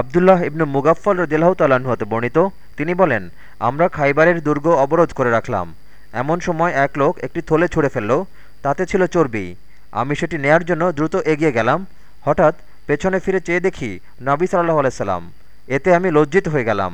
আবদুল্লাহ ইবনু মুগাফল রদিল্লাহ তাল্লাহ্ন হতে বর্ণিত। তিনি বলেন, আমরা খাইবারের দুর্গ অবরোধ করে রাখলাম। এমন সময় এক লোক একটি থলে ছুঁড়ে ফেলল, তাতে ছিল চর্বি। আমি সেটি নেয়ার জন্য দ্রুত এগিয়ে গেলাম। হঠাৎ পেছনে ফিরে চেয়ে দেখি নাবি সাল্লাহ আলাইসাল্লাম এতে আমি লজ্জিত হয়ে গেলাম।